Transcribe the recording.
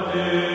Ave